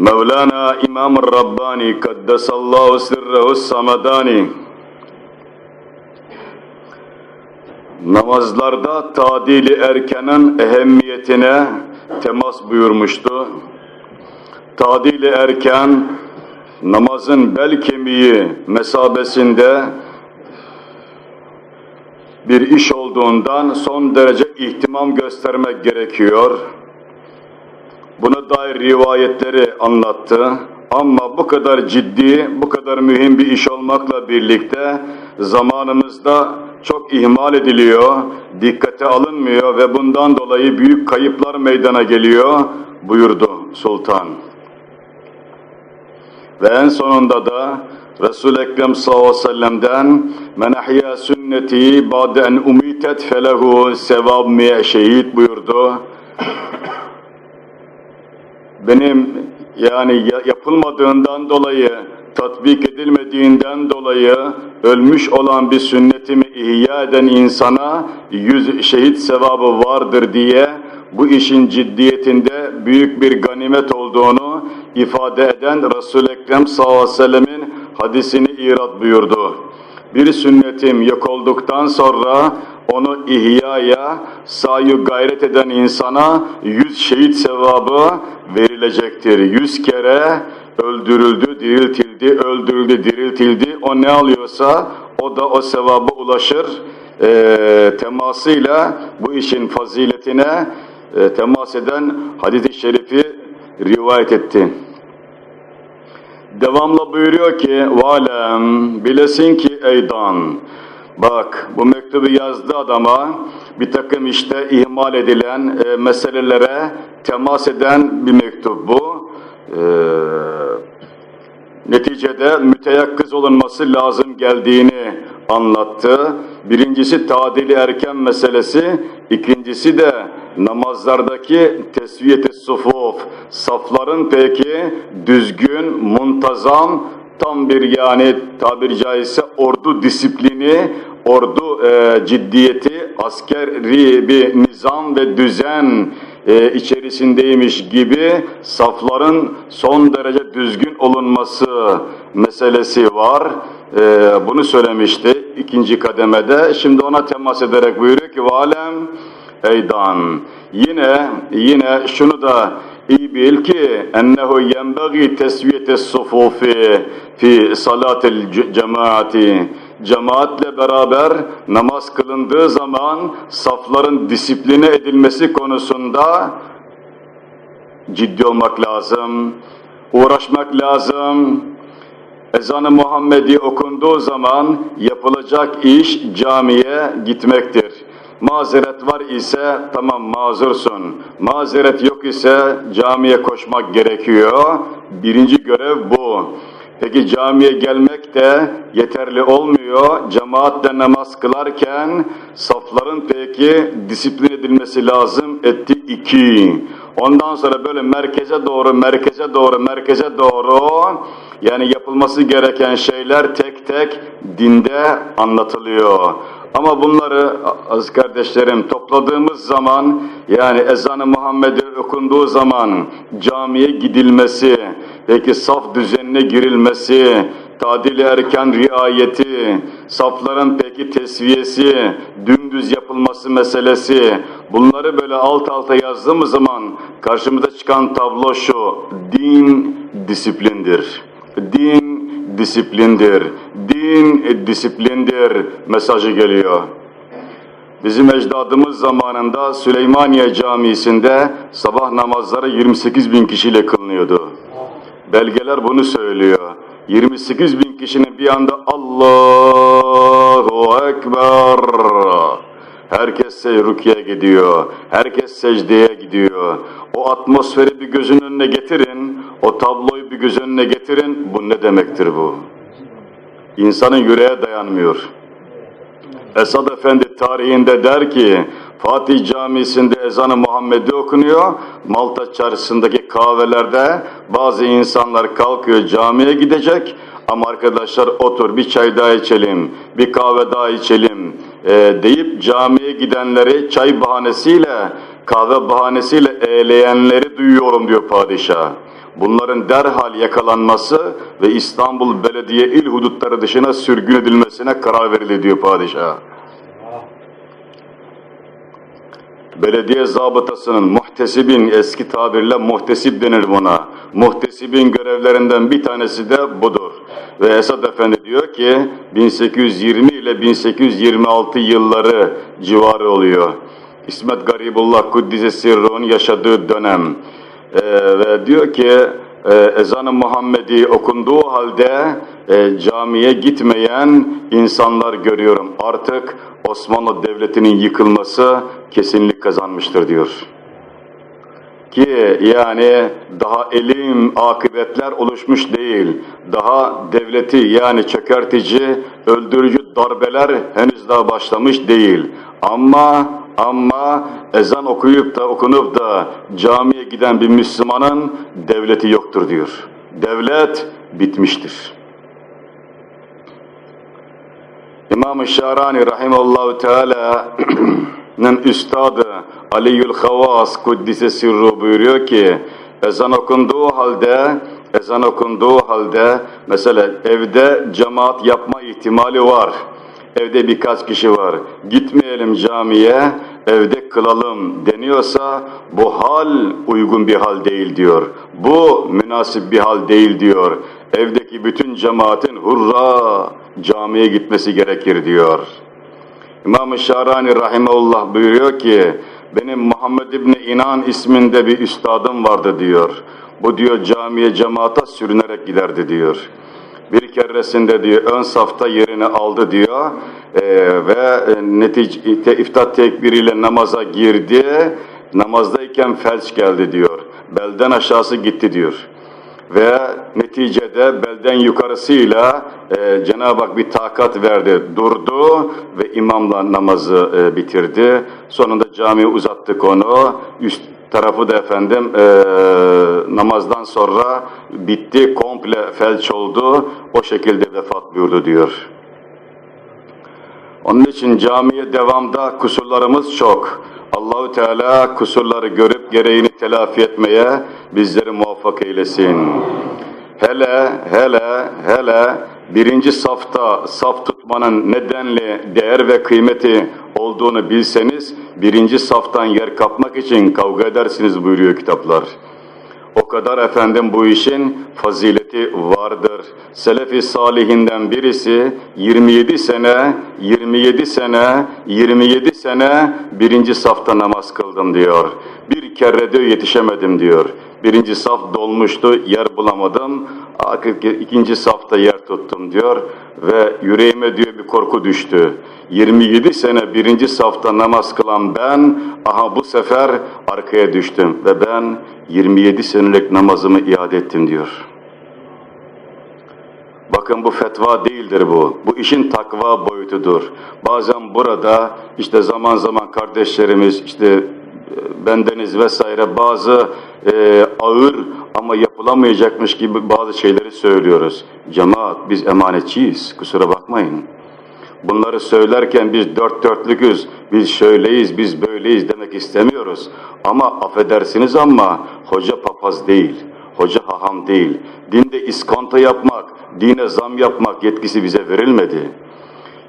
Mevlana İmam Rabbani Kaddesallahu sirrehu samadani namazlarda tadili erkenin ehemmiyetine temas buyurmuştu. Tadili erken namazın bel kemiği mesabesinde bir iş olduğundan son derece ihtimam göstermek gerekiyor. Buna dair rivayetleri anlattı. Ama bu kadar ciddi, bu kadar mühim bir iş olmakla birlikte zamanımızda çok ihmal ediliyor, dikkate alınmıyor ve bundan dolayı büyük kayıplar meydana geliyor buyurdu sultan. Ve en sonunda da Resul-i Ekrem sallallahu aleyhi ve sellem'den men ahya sünneti ba'de en umitet felehu sevab miye şehit buyurdu benim yani yapılmadığından dolayı, tatbik edilmediğinden dolayı ölmüş olan bir sünnetimi ihya eden insana yüz şehit sevabı vardır diye bu işin ciddiyetinde büyük bir ganimet olduğunu ifade eden Resul-i Ekrem sallallahu aleyhi ve sellemin hadisini irat buyurdu. Bir sünnetim yok olduktan sonra onu ihyaya sayu gayret eden insana yüz şehit sevabı verilecektir. Yüz kere öldürüldü, diriltildi, öldürüldü, diriltildi. O ne alıyorsa o da o sevaba ulaşır. E, temasıyla bu işin faziletine e, temas eden hadis-i şerifi rivayet etti. Devamla buyuruyor ki valem bilesin ki eydan bak bu mektubu yazdı adama bir takım işte ihmal edilen e, meselelere temas eden bir mektup bu. E, neticede müteyakkız olunması lazım geldiğini anlattı. Birincisi tadili erken meselesi, ikincisi de namazlardaki tesviyeti sufuf, safların peki düzgün, muntazam, tam bir yani tabiri caizse ordu disiplini, ordu e, ciddiyeti, askeri bir nizam ve düzen e, içerisindeymiş gibi safların son derece düzgün olunması meselesi var. E, bunu söylemişti ikinci kademede. Şimdi ona temas ederek buyuruyor ki valem eydan. Yine yine şunu da iyi bil ki ennehu yenbagi tesviyete sufufi fi salatil cemaati cemaatle beraber namaz kılındığı zaman safların disipline edilmesi konusunda ciddi olmak lazım, uğraşmak lazım. Ezan-ı Muhammedi okunduğu zaman yapılacak iş camiye gitmektir. Mazeret var ise tamam mazursun. Mazeret yok ise camiye koşmak gerekiyor. Birinci görev bu. Peki camiye gelmek de yeterli olmuyor. Cemaatle namaz kılarken safların peki disiplin edilmesi lazım etti iki. Ondan sonra böyle merkeze doğru, merkeze doğru, merkeze doğru yani yapılması gereken şeyler tek tek dinde anlatılıyor. Ama bunları az kardeşlerim topladığımız zaman yani ezan-ı Muhammed'e okunduğu zaman camiye gidilmesi, peki saf düzenine girilmesi, tadil erken riayeti, safların peki tesviyesi, dümdüz yapılması meselesi, bunları böyle alt alta yazdığımız zaman karşımıza çıkan tablo şu, din disiplindir. Din disiplindir. Din disiplindir mesajı geliyor. Bizim ecdadımız zamanında Süleymaniye Camisi'nde sabah namazları 28 bin kişiyle kılınıyordu. Belgeler bunu söylüyor. 28 bin kişinin bir anda Allahu Ekber. Herkes rüküye gidiyor. Herkes secdeye gidiyor. O atmosferi bir gözün önüne getirin. o tabloyu bir göz önüne getirin, bu ne demektir bu? İnsanın yüreğe dayanmıyor. Esad Efendi tarihinde der ki, Fatih Camisi'nde ezanı Muhammed'i okunuyor, Malta çarşısındaki kahvelerde bazı insanlar kalkıyor camiye gidecek, ama arkadaşlar otur bir çay daha içelim, bir kahve daha içelim e, deyip camiye gidenleri çay bahanesiyle, kahve bahanesiyle eğleyenleri duyuyorum diyor padişah. Bunların derhal yakalanması ve İstanbul Belediye il hudutları dışına sürgün edilmesine karar verildi diyor padişah. Belediye zabıtasının muhtesibin eski tabirle muhtesip denir buna. Muhtesibin görevlerinden bir tanesi de budur. Ve Esad Efendi diyor ki 1820 ile 1826 yılları civarı oluyor. İsmet Garibullah Kuddise Sirru'nun yaşadığı dönem. Ee, ve diyor ki e, ezan-ı Muhammedi okunduğu halde e, camiye gitmeyen insanlar görüyorum. Artık Osmanlı Devleti'nin yıkılması kesinlik kazanmıştır diyor. Ki yani daha elim akıbetler oluşmuş değil. Daha devleti yani çökertici, öldürücü darbeler henüz daha başlamış değil. Ama ama ezan okuyup da okunup da camiye giden bir Müslümanın devleti yoktur diyor. Devlet bitmiştir. İmam-ı Şarani rahimallahu teala'nın üstadı Aliül Havas Kuddise Sirru buyuruyor ki ezan okunduğu halde ezan okunduğu halde mesela evde cemaat yapma ihtimali var. Evde birkaç kişi var. Gitmeyelim camiye, evde kılalım deniyorsa bu hal uygun bir hal değil diyor. Bu münasip bir hal değil diyor. Evdeki bütün cemaatin hurra camiye gitmesi gerekir diyor. İmam-ı Şarani Rahimeullah buyuruyor ki, benim Muhammed İbni İnan isminde bir üstadım vardı diyor. Bu diyor camiye cemaata sürünerek giderdi diyor. Bir keresinde diyor ön safta yerini aldı diyor e, ve netice iftat tekbiriyle namaza girdi. Namazdayken felç geldi diyor. Belden aşağısı gitti diyor ve neticede belden yukarısıyla e, Cenab-ı Hak bir takat verdi, durdu ve imamla namazı e, bitirdi. Sonunda camiye uzattık onu, üst tarafı da efendim e, namazdan sonra bitti, komple felç oldu, o şekilde vefat buyurdu diyor. Onun için camiye devamda kusurlarımız çok. Allahu Teala kusurları görüp gereğini telafi etmeye bizleri muvaffak eylesin. Hele hele hele birinci safta saf tutmanın nedenli değer ve kıymeti olduğunu bilseniz birinci saftan yer kapmak için kavga edersiniz buyuruyor kitaplar. O kadar efendim bu işin fazileti vardır. Selefi salihinden birisi 27 sene, 27 sene, 27 sene birinci safta namaz kıldım diyor. Bir kere diyor yetişemedim diyor. Birinci saf dolmuştu, yer bulamadım. ikinci safta yer tuttum diyor ve yüreğime diyor bir korku düştü. 27 sene birinci safta namaz kılan ben, aha bu sefer arkaya düştüm ve ben 27 senelik namazımı iade ettim diyor. Bakın bu fetva değildir bu. Bu işin takva boyutudur. Bazen burada işte zaman zaman kardeşlerimiz işte e, bendeniz vesaire bazı e, ağır ama yapılamayacakmış gibi bazı şeyleri söylüyoruz. Cemaat biz emanetçiyiz kusura bakmayın. Bunları söylerken biz dört dörtlüküz, biz şöyleyiz, biz böyleyiz demek istemiyoruz. Ama affedersiniz ama hoca papaz değil, hoca haham değil. Dinde iskonto yapmak, dine zam yapmak yetkisi bize verilmedi.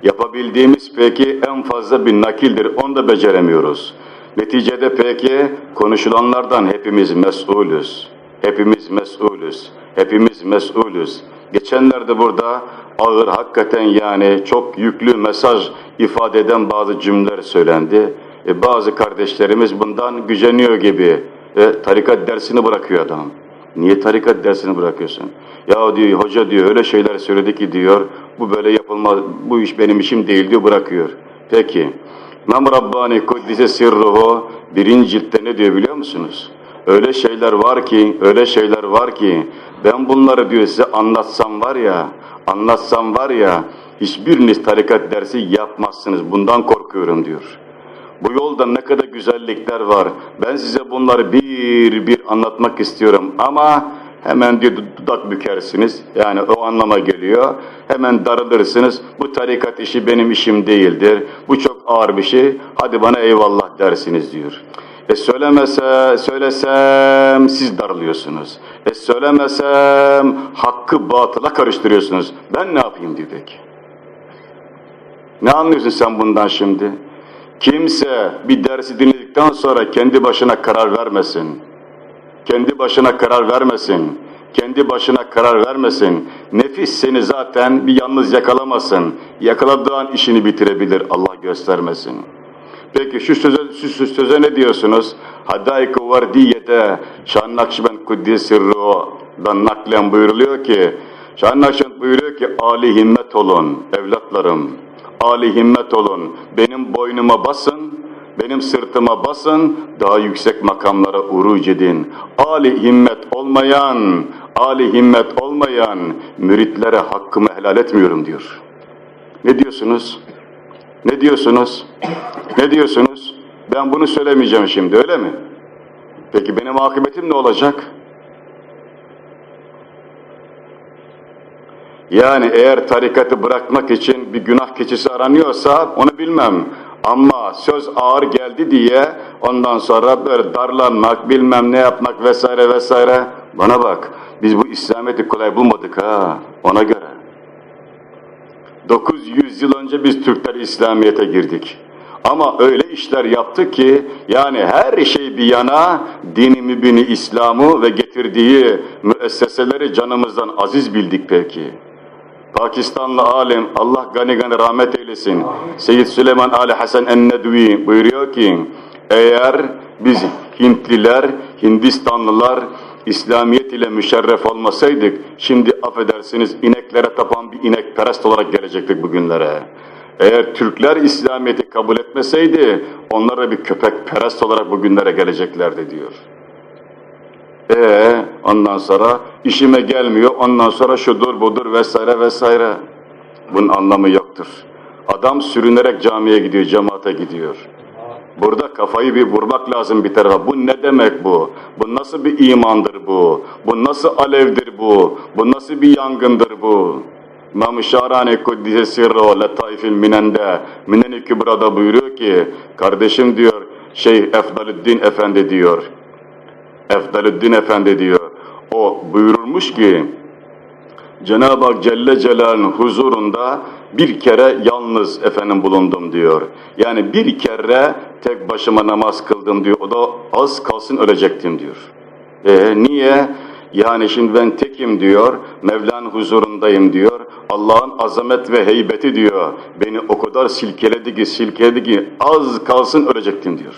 Yapabildiğimiz peki en fazla bir nakildir, onu da beceremiyoruz. Neticede peki konuşulanlardan hepimiz mesulüz. Hepimiz mesulüz. Hepimiz mesulüz. Geçenlerde burada ağır hakikaten yani çok yüklü mesaj ifade eden bazı cümleler söylendi. E, bazı kardeşlerimiz bundan güceniyor gibi. E, tarikat dersini bırakıyor adam. Niye tarikat dersini bırakıyorsun? Ya diyor hoca diyor öyle şeyler söyledi ki diyor bu böyle yapılmaz bu iş benim işim değil diyor bırakıyor. Peki İmam Rabbani Kuddise Sirruhu birinci ciltte ne diyor biliyor musunuz? Öyle şeyler var ki, öyle şeyler var ki ben bunları diyor size anlatsam var ya, anlatsam var ya hiçbiriniz tarikat dersi yapmazsınız. Bundan korkuyorum diyor. Bu yolda ne kadar güzellikler var. Ben size bunları bir bir anlatmak istiyorum ama hemen diyor dudak bükersiniz. Yani o anlama geliyor. Hemen darılırsınız. Bu tarikat işi benim işim değildir. Bu çok ağır bir şey. Hadi bana eyvallah dersiniz diyor. E söylemese, söylesem siz darılıyorsunuz. E söylemesem hakkı batıla karıştırıyorsunuz. Ben ne yapayım diyor peki. Ne anlıyorsun sen bundan şimdi? Kimse bir dersi dinledikten sonra kendi başına karar vermesin. Kendi başına karar vermesin. Kendi başına karar vermesin. Nefis seni zaten bir yalnız yakalamasın. Yakaladığın işini bitirebilir. Allah göstermesin. Peki şu söze, şu söze ne diyorsunuz? Hadayk-ı Vardiye'de Şah-ı Nakşibend Kuddisirru'dan naklen buyuruluyor ki Şah-ı Nakşibend buyuruyor ki Ali himmet olun evlatlarım. Ali himmet olun. Benim boynuma basın, benim sırtıma basın, daha yüksek makamlara uruc edin. Ali himmet olmayan, Ali himmet olmayan müritlere hakkımı helal etmiyorum diyor. Ne diyorsunuz? Ne diyorsunuz? Ne diyorsunuz? Ben bunu söylemeyeceğim şimdi öyle mi? Peki benim akıbetim ne olacak? Yani eğer tarikatı bırakmak için bir günah keçisi aranıyorsa onu bilmem. Ama söz ağır geldi diye ondan sonra böyle darlanmak, bilmem ne yapmak vesaire vesaire. Bana bak, biz bu İslamiyet'i kolay bulmadık ha, ona göre. 900 yıl önce biz Türkler İslamiyet'e girdik. Ama öyle işler yaptı ki yani her şey bir yana dini mübini İslam'ı ve getirdiği müesseseleri canımızdan aziz bildik peki. Pakistanlı alim Allah gani gani rahmet eylesin. Seyyid Süleyman Ali Hasan Ennedvi buyuruyor ki eğer biz Hintliler, Hindistanlılar İslamiyet ile müşerref olmasaydık şimdi affedersiniz ineklere tapan bir inek perest olarak gelecektik bugünlere. Eğer Türkler İslamiyet'i kabul etmeseydi onlara bir köpek perest olarak bugünlere geleceklerdi diyor. Ee, ondan sonra işime gelmiyor, ondan sonra şudur budur vesaire vesaire. Bunun anlamı yoktur. Adam sürünerek camiye gidiyor, cemaate gidiyor. Burada kafayı bir vurmak lazım bir tarafa. Bu ne demek bu? Bu nasıl bir imandır bu? Bu nasıl alevdir bu? Bu nasıl bir yangındır bu? İmam-ı Şahrani Kuddise Sirro Letaifil Minen'de Minen-i Kübra'da buyuruyor ki kardeşim diyor şey Efdalüddin Efendi diyor Efdalüddin Efendi diyor. O buyurulmuş ki Cenab-ı Hak Celle Celal'in huzurunda bir kere yalnız efendim bulundum diyor. Yani bir kere tek başıma namaz kıldım diyor. O da az kalsın ölecektim diyor. E niye? Yani şimdi ben tekim diyor, Mevla'nın huzurundayım diyor. Allah'ın azamet ve heybeti diyor. Beni o kadar silkeledi ki silkeledi ki az kalsın ölecektim diyor.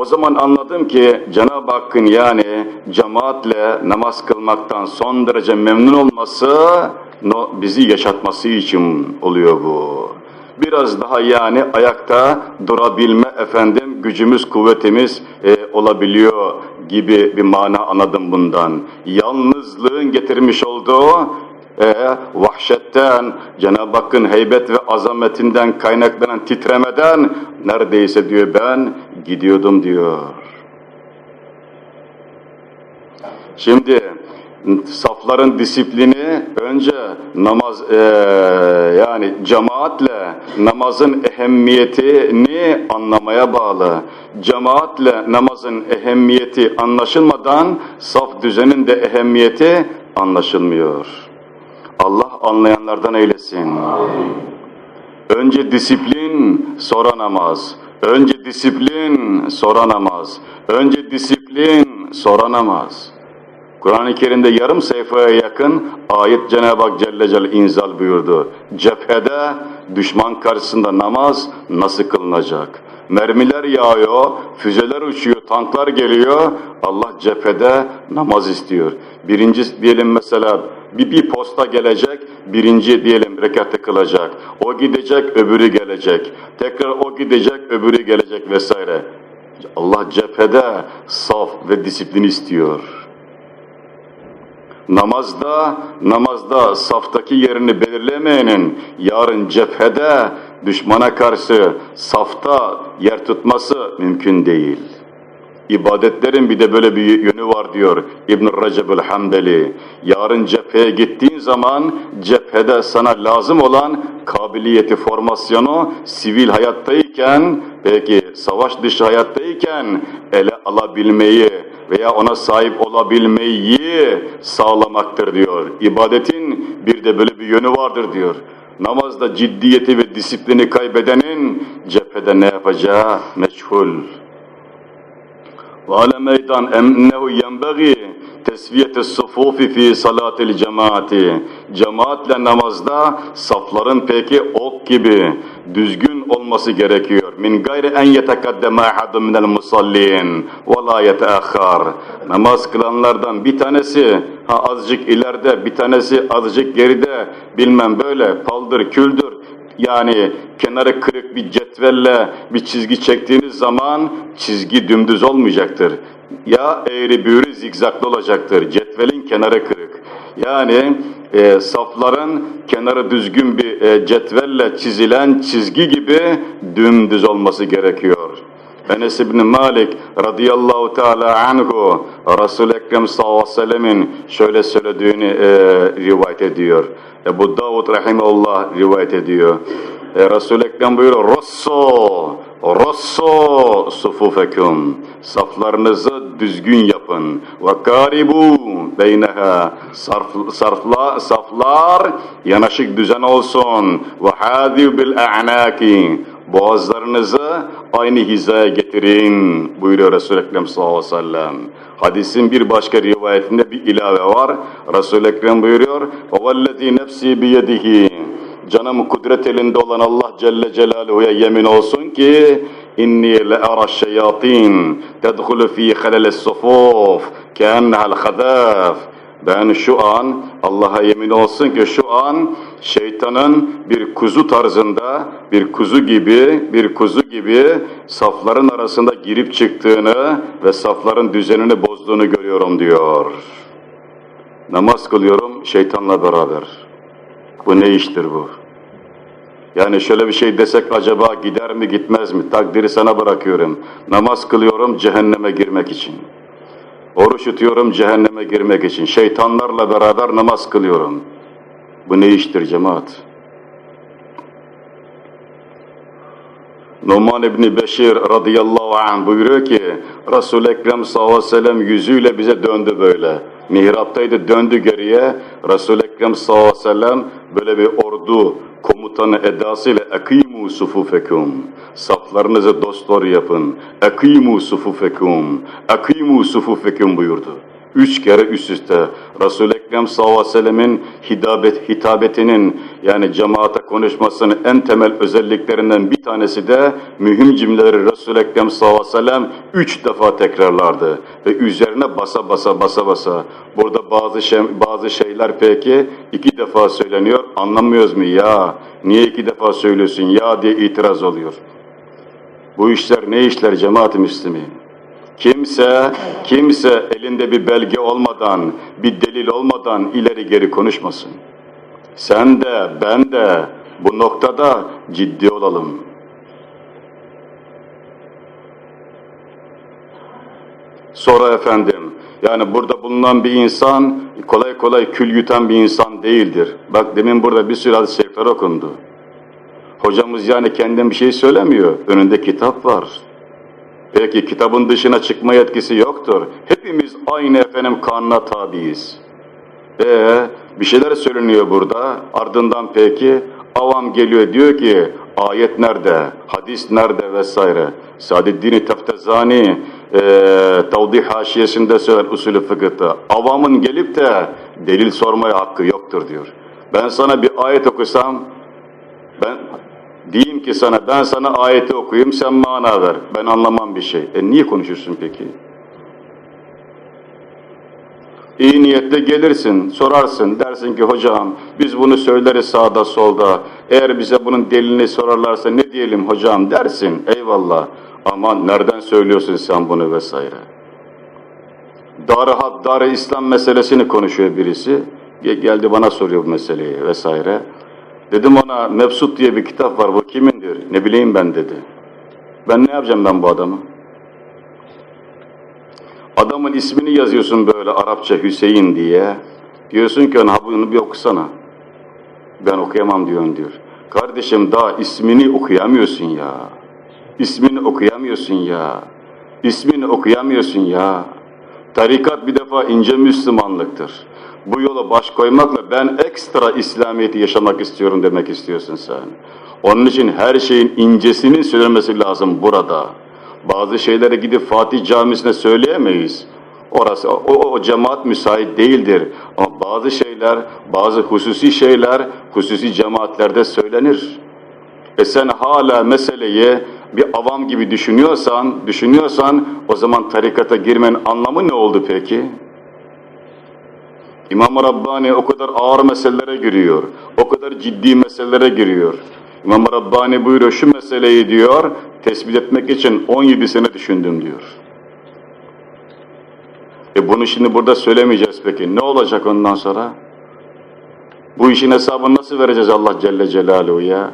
O zaman anladım ki Cenab-ı Hakk'ın yani cemaatle namaz kılmaktan son derece memnun olması bizi yaşatması için oluyor bu. Biraz daha yani ayakta durabilme efendim gücümüz, kuvvetimiz e, olabiliyor gibi bir mana anladım bundan. Yalnızlığın getirmiş olduğu e, vahşetten, Cenab-ı Hakk'ın heybet ve azametinden kaynaklanan titremeden neredeyse diyor ben gidiyordum diyor. Şimdi safların disiplini önce namaz e, yani cemaatle namazın ehemmiyetini anlamaya bağlı. Cemaatle namazın ehemmiyeti anlaşılmadan saf düzenin de ehemmiyeti anlaşılmıyor. Allah anlayanlardan eylesin. Önce disiplin, sonra namaz. Önce disiplin, sonra namaz. Önce disiplin, sonra namaz. Kur'an-ı Kerim'de yarım sayfaya yakın ayet Cenab-ı Hak Celle Celle inzal buyurdu. Cephede düşman karşısında namaz nasıl kılınacak? Mermiler yağıyor, füzeler uçuyor, tanklar geliyor. Allah cephede namaz istiyor. Birinci diyelim mesela bir, bir posta gelecek, birinci diyelim rekatı kılacak. O gidecek, öbürü gelecek. Tekrar o gidecek, öbürü gelecek vesaire. Allah cephede saf ve disiplin istiyor. Namazda, namazda saftaki yerini belirlemeyenin yarın cephede düşmana karşı safta yer tutması mümkün değil. İbadetlerin bir de böyle bir yönü var diyor İbn-i Recep'ül Hanbeli. Yarın cepheye gittiğin zaman cephede sana lazım olan kabiliyeti, formasyonu sivil hayattayken, peki savaş dışı hayattayken ele alabilmeyi veya ona sahip olabilmeyi sağlamaktır diyor. İbadetin bir de böyle bir yönü vardır diyor. Namazda ciddiyeti ve disiplini kaybedenin cephede ne yapacağı meçhul. وعلى ميدان أنه ينبغي tesviyet sufufi fi salatil cemaati. Cemaatle namazda safların peki ok gibi düzgün olması gerekiyor. Min gayri en yetekaddeme ahadun minel musallin ve la yeteakhar. Namaz kılanlardan bir tanesi ha azıcık ileride, bir tanesi azıcık geride bilmem böyle paldır küldür yani kenarı kırık bir cetvelle bir çizgi çektiğiniz zaman çizgi dümdüz olmayacaktır. Ya eğri büğrü zigzaklı olacaktır. Cetvelin kenarı kırık. Yani e, safların kenarı düzgün bir e, cetvelle çizilen çizgi gibi dümdüz olması gerekiyor. Enes İbni Malik radıyallahu teala anhu Resul-i Ekrem sallallahu aleyhi ve sellemin şöyle söylediğini e, rivayet ediyor. Ebu Davud rahimahullah rivayet ediyor. E, Resul-i Ekrem buyuruyor, Rosso, Rosso sufufekum. Saflarınızı düzgün yapın. Ve karibu beyneha. Sarf, sarfla, saflar yanaşık düzen olsun. Ve hadiv bil a'naki Boğazlarınızı aynı hizaya getirin buyuruyor Resul-i Ekrem sallallahu aleyhi ve sellem. Hadisin bir başka rivayetinde bir ilave var. Resul-i Ekrem buyuruyor وَوَالَّذ۪ي نَفْسِي بِيَدِهِ Canım kudret elinde olan Allah Celle Celaluhu'ya yemin olsun ki inni le'ara şeyatin tedhulu fi halal sufuf keennehal khadaf ben şu an Allah'a yemin olsun ki şu an şeytanın bir kuzu tarzında, bir kuzu gibi, bir kuzu gibi safların arasında girip çıktığını ve safların düzenini bozduğunu görüyorum diyor. Namaz kılıyorum şeytanla beraber. Bu ne iştir bu? Yani şöyle bir şey desek acaba gider mi gitmez mi? Takdiri sana bırakıyorum. Namaz kılıyorum cehenneme girmek için. Oruç tutuyorum cehenneme girmek için. Şeytanlarla beraber namaz kılıyorum. Bu ne iştir cemaat? Numan İbni Beşir radıyallahu anh buyuruyor ki Resul-i Ekrem sallallahu aleyhi ve sellem yüzüyle bize döndü böyle. Mihraptaydı döndü geriye. Resul-i Ekrem sallallahu aleyhi ve sellem böyle bir ordu komutanı edasıyla akimu sufufekum. Saflarınızı dosdoğru yapın. Akimu sufufekum. Akimu sufufekum buyurdu. Üç kere üst üste Resul-i Ekrem sallallahu aleyhi ve sellemin hitabet, hitabetinin yani cemaate konuşmasının en temel özelliklerinden bir tanesi de mühim cümleleri Resul-i Ekrem sallallahu aleyhi ve sellem üç defa tekrarlardı. Ve üzerine basa basa basa basa. Burada bazı şey, bazı şeyler peki iki defa söyleniyor. Anlamıyoruz mu ya? Niye iki defa söylüyorsun ya diye itiraz oluyor. Bu işler ne işler cemaat-i müslimi? Kimse, kimse elinde bir belge olmadan, bir delil olmadan ileri geri konuşmasın. Sen de, ben de bu noktada ciddi olalım. Sonra efendim, yani burada bulunan bir insan kolay kolay kül yutan bir insan değildir. Bak demin burada bir sürü hadis-i şerifler okundu. Hocamız yani kendim bir şey söylemiyor. Önünde kitap var. Peki kitabın dışına çıkma yetkisi yoktur. Hepimiz aynı efendim kanuna tabiiz. Ee, bir şeyler söyleniyor burada. Ardından peki avam geliyor diyor ki ayet nerede, hadis nerede vesaire. Sadeddin-i Teftezani e, Tavdih haşiyesinde söyler usulü fıkıhta. Avamın gelip de delil sormaya hakkı yoktur diyor. Ben sana bir ayet okusam, ben diyeyim ki sana ben sana ayeti okuyayım sen mana ver. Ben anlamam bir şey. E niye konuşuyorsun peki? İyi niyetle gelirsin, sorarsın, dersin ki hocam biz bunu söyleriz sağda solda. Eğer bize bunun delilini sorarlarsa ne diyelim hocam dersin, eyvallah. Aman nereden söylüyorsun sen bunu vesaire. Dar-ı Dar-ı İslam meselesini konuşuyor birisi. Ge- Geldi bana soruyor bu meseleyi vesaire. Dedim ona Mebsut diye bir kitap var bu kimindir? Ne bileyim ben dedi. Ben ne yapacağım ben bu adamı? Adamın ismini yazıyorsun böyle Arapça Hüseyin diye. Diyorsun ki "Ha, bunu bir okusana. Ben okuyamam diyorsun diyor. Kardeşim daha ismini okuyamıyorsun ya. İsmini okuyamıyorsun ya. İsmini okuyamıyorsun ya. Tarikat bir defa ince Müslümanlıktır. Bu yola baş koymakla ben ekstra İslamiyet'i yaşamak istiyorum demek istiyorsun sen. Onun için her şeyin incesinin söylemesi lazım burada. Bazı şeylere gidip Fatih Camisi'ne söyleyemeyiz. Orası, o, o cemaat müsait değildir. Ama bazı şeyler, bazı hususi şeyler hususi cemaatlerde söylenir. E sen hala meseleyi bir avam gibi düşünüyorsan, düşünüyorsan o zaman tarikata girmenin anlamı ne oldu peki? İmam Rabbani o kadar ağır meselelere giriyor, o kadar ciddi meselelere giriyor. İmam Rabbani buyuruyor şu meseleyi diyor, tespit etmek için 17 sene düşündüm diyor. E bunu şimdi burada söylemeyeceğiz peki. Ne olacak ondan sonra? Bu işin hesabını nasıl vereceğiz Allah Celle Celaluhu ya?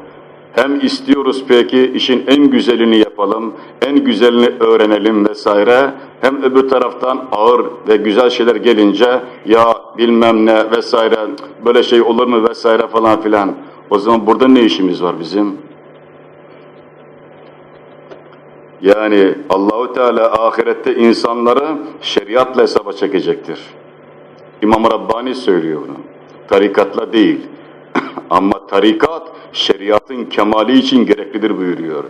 Hem istiyoruz peki işin en güzelini yapalım, en güzelini öğrenelim vesaire. Hem öbür taraftan ağır ve güzel şeyler gelince ya bilmem ne vesaire böyle şey olur mu vesaire falan filan. O zaman burada ne işimiz var bizim? Yani Allahu Teala ahirette insanları şeriatla hesaba çekecektir. İmam Rabbani söylüyor bunu. Tarikatla değil. Ama tarikat şeriatın kemali için gereklidir buyuruyor.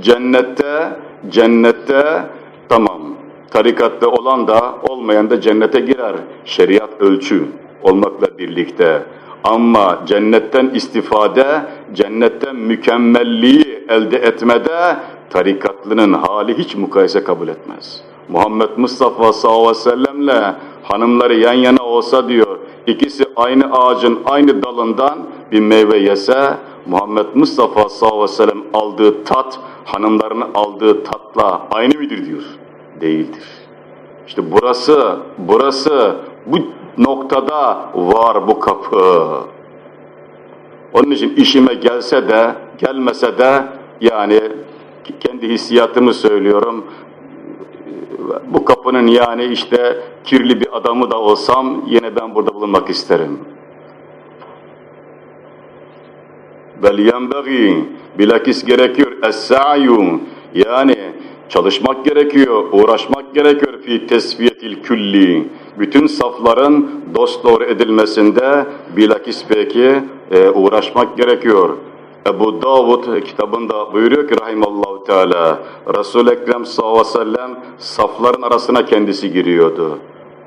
Cennette, cennette tamam. Tarikatta olan da olmayan da cennete girer. Şeriat ölçü olmakla birlikte. Ama cennetten istifade, cennetten mükemmelliği elde etmede tarikatlının hali hiç mukayese kabul etmez. Muhammed Mustafa sallallahu aleyhi ve sellemle hanımları yan yana olsa diyor, ikisi aynı ağacın aynı dalından bir meyve yese, Muhammed Mustafa sallallahu aleyhi ve sellem aldığı tat, hanımlarının aldığı tatla aynı midir diyor. Değildir. İşte burası, burası, bu noktada var bu kapı. Onun için işime gelse de, gelmese de yani kendi hissiyatımı söylüyorum. Bu kapının yani işte kirli bir adamı da olsam yine ben burada bulunmak isterim. Bel yenbagi bilakis gerekiyor es-sa'yu yani çalışmak gerekiyor, uğraşmak gerekiyor fi tesfiyetil külli. Bütün safların dost doğru edilmesinde bilakis peki e, uğraşmak gerekiyor. Ebu Davud kitabında buyuruyor ki rahimallahu teala Resul-i Ekrem sallallahu aleyhi ve sellem safların arasına kendisi giriyordu.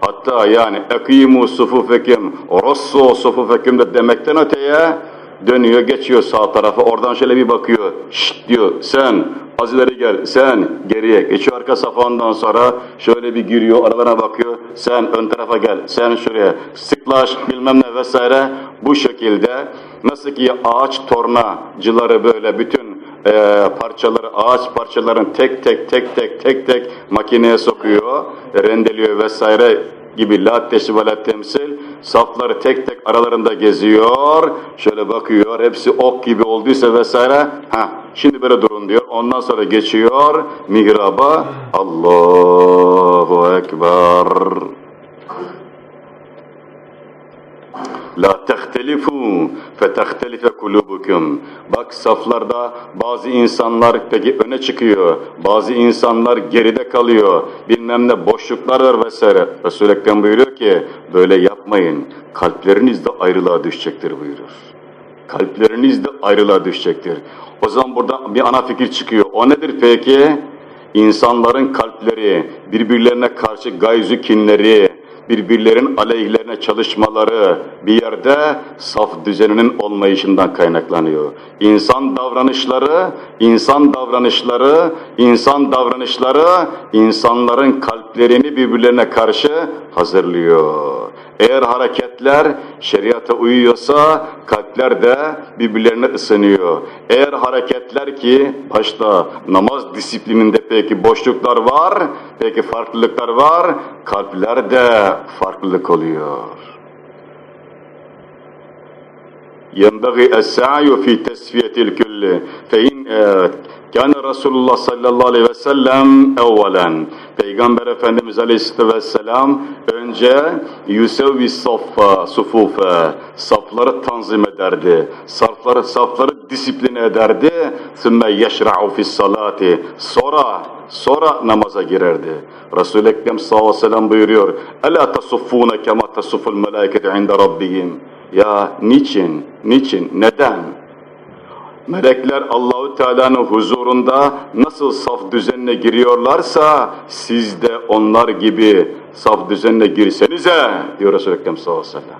Hatta yani ekimu sufufekim, rosso sufufekim de demekten öteye dönüyor geçiyor sağ tarafa. Oradan şöyle bir bakıyor. Şşt diyor sen az gel sen. Geriye geçiyor arka safa ondan sonra şöyle bir giriyor aralarına bakıyor. Sen ön tarafa gel sen şuraya. Sıklaş bilmem ne vesaire. Bu şekilde nasıl ki ağaç tornacıları böyle bütün e, parçaları ağaç parçalarını tek tek tek tek tek tek makineye sokuyor rendeliyor vesaire gibi la teşvi ve la temsil safları tek tek aralarında geziyor. Şöyle bakıyor hepsi ok gibi olduysa vesaire. Ha şimdi böyle durun diyor. Ondan sonra geçiyor. Mihraba Allahu Ekber La tehtelifu fetehtelife kulubukum. Bak saflarda bazı insanlar peki öne çıkıyor. Bazı insanlar geride kalıyor. Bilmem ne boşluklar var vesaire. Resul-i Ekrem buyuruyor ki böyle yapmayın. Kalpleriniz de ayrılığa düşecektir buyuruyor. Kalpleriniz de ayrılığa düşecektir. O zaman burada bir ana fikir çıkıyor. O nedir peki? İnsanların kalpleri, birbirlerine karşı gayzü kinleri, birbirlerin aleyhlerine çalışmaları bir yerde saf düzeninin olmayışından kaynaklanıyor. İnsan davranışları, insan davranışları, insan davranışları insanların kalplerini birbirlerine karşı hazırlıyor. Eğer hareketler şeriata uyuyorsa kalpler de birbirlerine ısınıyor. Eğer hareketler ki başta namaz disiplininde peki boşluklar var, peki farklılıklar var, kalpler de farklılık oluyor. ينبغي السعي في تسفية الكل فإن Evet. Yani Resulullah sallallahu aleyhi ve sellem evvelen Peygamber Efendimiz aleyhisselatü vesselam önce Yusevvi saffa, sufufe safları tanzim ederdi. Safları, safları disipline ederdi. Sümme yeşra'u fis salati. Sonra sonra namaza girerdi. Resul-i Ekrem sallallahu aleyhi ve sellem buyuruyor. Ela tasuffune kema tasuful melâiketi inde rabbihim. Ya niçin? Niçin? Neden? Melekler Allahü Teala'nın huzurunda nasıl saf düzenine giriyorlarsa siz de onlar gibi saf düzenine girsenize diyor Resulü Ekrem sallallahu aleyhi ve sellem.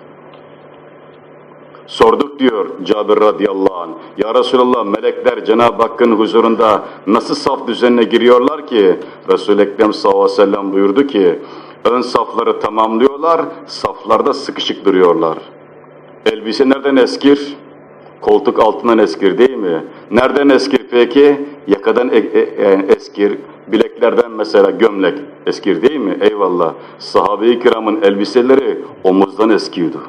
Sorduk diyor Cabir radıyallahu anh. Ya Resulallah melekler Cenab-ı Hakk'ın huzurunda nasıl saf düzenine giriyorlar ki? Resul-i Ekrem sallallahu aleyhi ve sellem buyurdu ki ön safları tamamlıyorlar, saflarda sıkışık duruyorlar. Elbise nereden eskir? Koltuk altından eskir değil mi? Nereden eskir peki? Yakadan e e e eskir, bileklerden mesela gömlek eskir değil mi? Eyvallah. Sahabe-i kiramın elbiseleri omuzdan eskiyordu.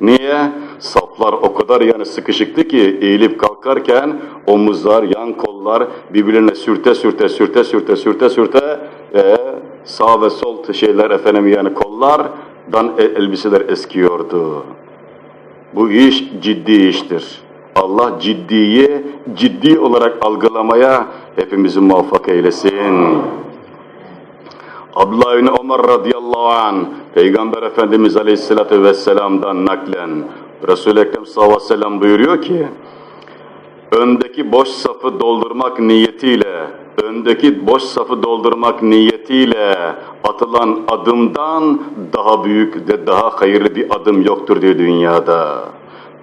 Niye? Saflar o kadar yani sıkışıktı ki eğilip kalkarken omuzlar, yan kollar birbirine sürte sürte sürte sürte sürte sürte e, sağ ve sol şeyler efendim yani kollardan elbiseler eskiyordu. Bu iş ciddi iştir. Allah ciddiyi ciddi olarak algılamaya hepimizi muvaffak eylesin. Abdullah bin Ömer radıyallahu an Peygamber Efendimiz aleyhissalatü vesselam'dan naklen Resul-i Ekrem sallallahu aleyhi ve sellem buyuruyor ki öndeki boş safı doldurmak niyetiyle öndeki boş safı doldurmak niyetiyle atılan adımdan daha büyük ve daha hayırlı bir adım yoktur diyor dünyada.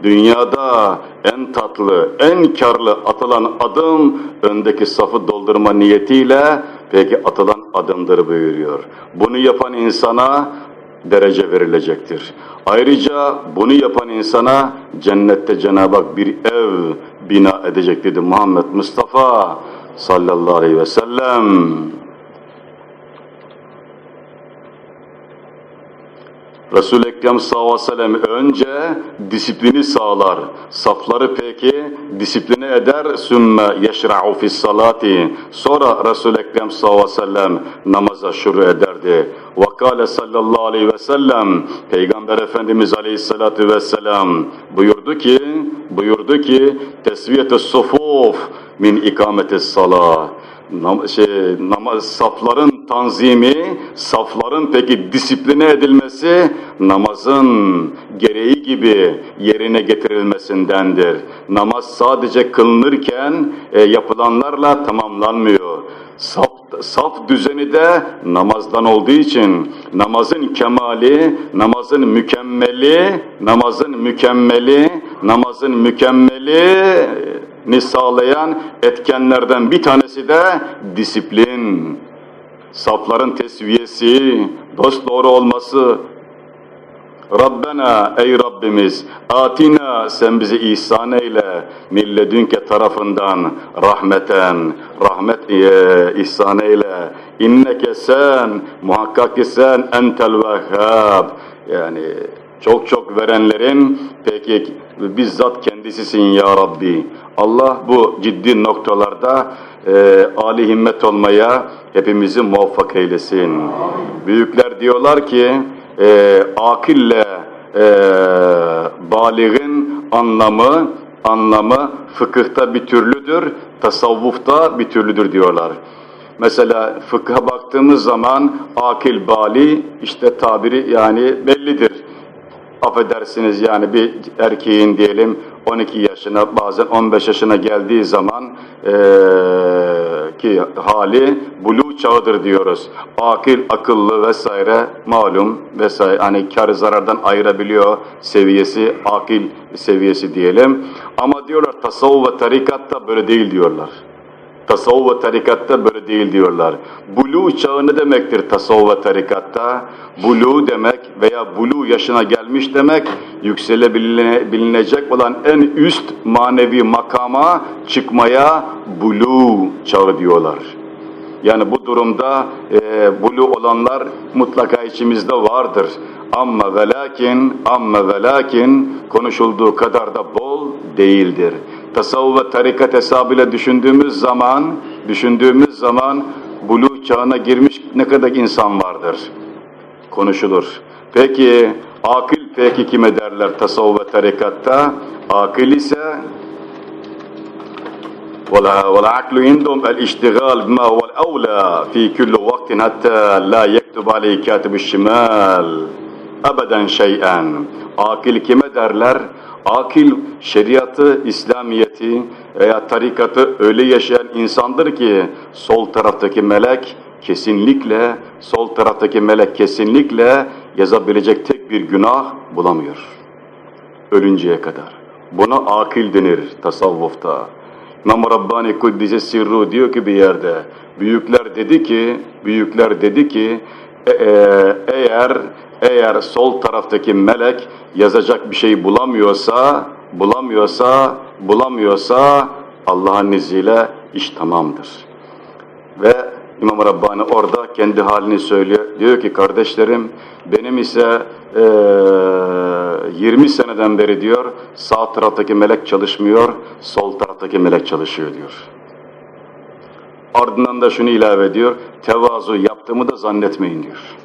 Dünyada en tatlı, en karlı atılan adım öndeki safı doldurma niyetiyle peki atılan adımdır buyuruyor. Bunu yapan insana derece verilecektir. Ayrıca bunu yapan insana cennette Cenab-ı Hak bir ev bina edecek dedi Muhammed Mustafa sallallahu aleyhi ve sellem. Resul-i Ekrem sallallahu aleyhi ve sellem önce disiplini sağlar. Safları peki disipline eder. Sümme yeşra'u fis salati. Sonra Resul-i Ekrem sallallahu aleyhi ve sellem namaza şuru ederdi. Vakale sallallahu aleyhi ve sellem Peygamber Efendimiz aleyhissalatu vesselam buyurdu ki buyurdu ki tesviyete sufuf min ikametis salah Nam şey, namaz, safların tanzimi, safların peki disipline edilmesi namazın gereği gibi yerine getirilmesindendir. Namaz sadece kılınırken e, yapılanlarla tamamlanmıyor. Saf, saf düzeni de namazdan olduğu için namazın kemali, namazın mükemmeli, namazın mükemmeli, namazın mükemmeli ni sağlayan etkenlerden bir tanesi de disiplin. Safların tesviyesi, dost doğru olması. Rabbena ey Rabbimiz atina sen bizi ihsan eyle milledünke tarafından rahmeten rahmet e, ihsan eyle inneke sen muhakkak ki sen entel vehhab yani çok çok verenlerin peki bizzat kendisisin ya Rabbi. Allah bu ciddi noktalarda e, âli himmet olmaya hepimizi muvaffak eylesin. Büyükler diyorlar ki e, akille e, baliğin anlamı anlamı fıkıhta bir türlüdür, tasavvufta bir türlüdür diyorlar. Mesela fıkha baktığımız zaman akil bali işte tabiri yani bellidir affedersiniz yani bir erkeğin diyelim 12 yaşına bazen 15 yaşına geldiği zaman ee, ki hali bulu çağıdır diyoruz. Akil, akıllı vesaire malum vesaire hani kar zarardan ayırabiliyor seviyesi, akil seviyesi diyelim. Ama diyorlar tasavvuf ve tarikatta böyle değil diyorlar. Tasavvuf ve tarikatta böyle değil diyorlar. Bulu çağı ne demektir tasavvuf ve tarikatta? Bulu demek veya bulu yaşına gelmiş demek, yükselebilecek olan en üst manevi makama çıkmaya bulu çağı diyorlar. Yani bu durumda e, bulu olanlar mutlaka içimizde vardır. Amma ve lakin, amma ve lakin konuşulduğu kadar da bol değildir Tasavvuf ve tarikat hesabıyla düşündüğümüz zaman, düşündüğümüz zaman bulu çağına girmiş ne kadar insan vardır? Konuşulur. Peki akıl peki kime derler tasavvuf ve tarikatta? Akıl ise والعقل عندهم الاشتغال بما هو الأولى في كل وقت حتى لا يكتب عليه كاتب الشمال أبدا شيئا Akil kime derler? Akil şeriatı, İslamiyeti veya tarikatı öyle yaşayan insandır ki sol taraftaki melek kesinlikle, sol taraftaki melek kesinlikle yazabilecek tek bir günah bulamıyor. Ölünceye kadar. Buna akil denir tasavvufta. İmam Rabbani Kuddise Sirru diyor ki bir yerde, büyükler dedi ki, büyükler dedi ki, e, e, eğer eğer sol taraftaki melek yazacak bir şey bulamıyorsa, bulamıyorsa, bulamıyorsa Allah'ın izniyle iş tamamdır. Ve İmam Rabbani orada kendi halini söylüyor. Diyor ki kardeşlerim benim ise e, 20 seneden beri diyor sağ taraftaki melek çalışmıyor, sol taraftaki melek çalışıyor diyor. Ardından da şunu ilave ediyor, tevazu yaptığımı da zannetmeyin diyor.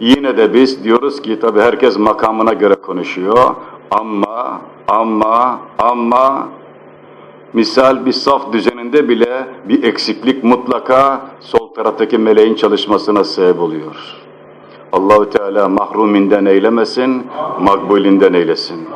Yine de biz diyoruz ki tabi herkes makamına göre konuşuyor ama ama ama misal bir saf düzeninde bile bir eksiklik mutlaka sol taraftaki meleğin çalışmasına sebep oluyor. Allahü Teala mahruminden eylemesin, makbulinden eylesin.